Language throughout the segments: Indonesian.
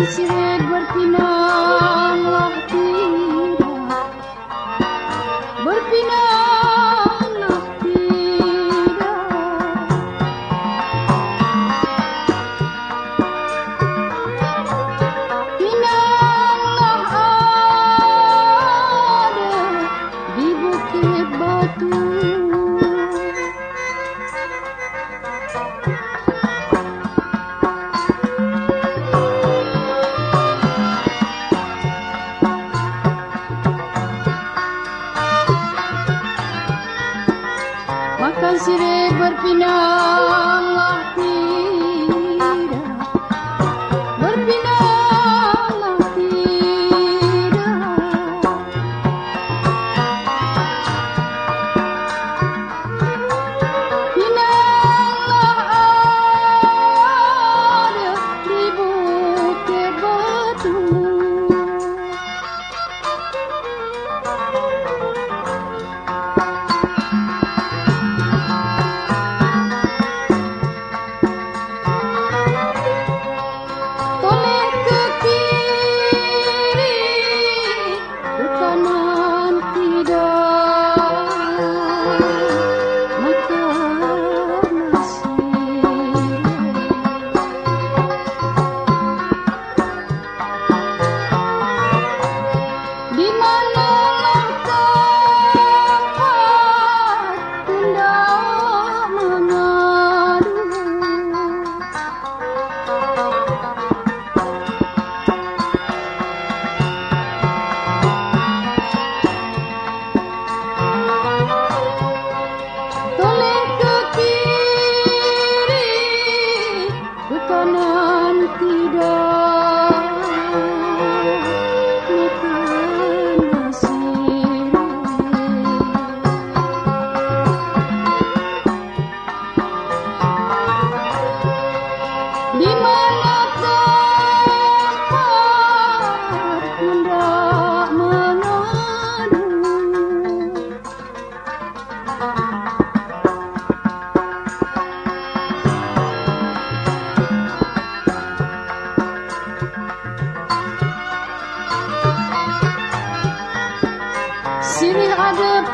Edward Pinot. Sri Gurpina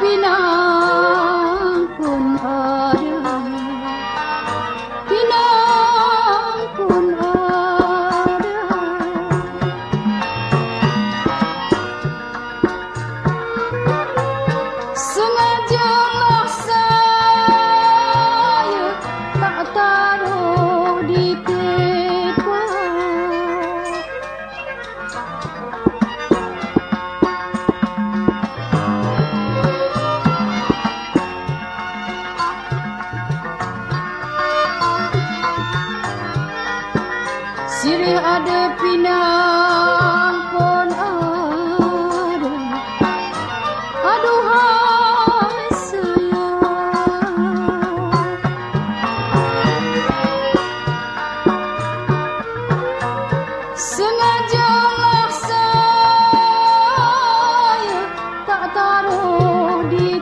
Bina Sirih ada pinang pon ada. Aduhai sayang. Sengajalah saya tak taruh di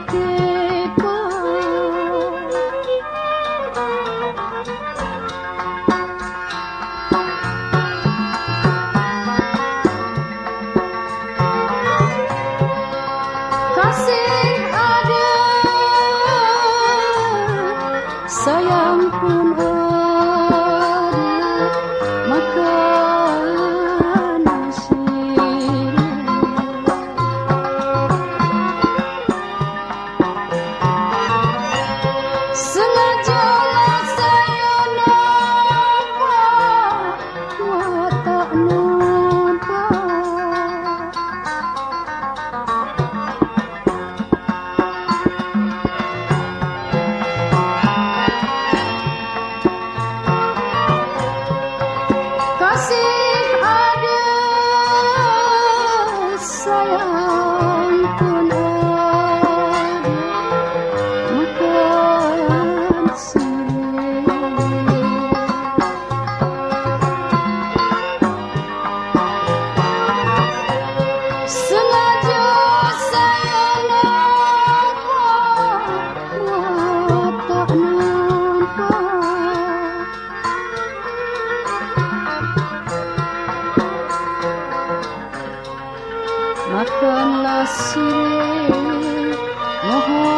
sirve,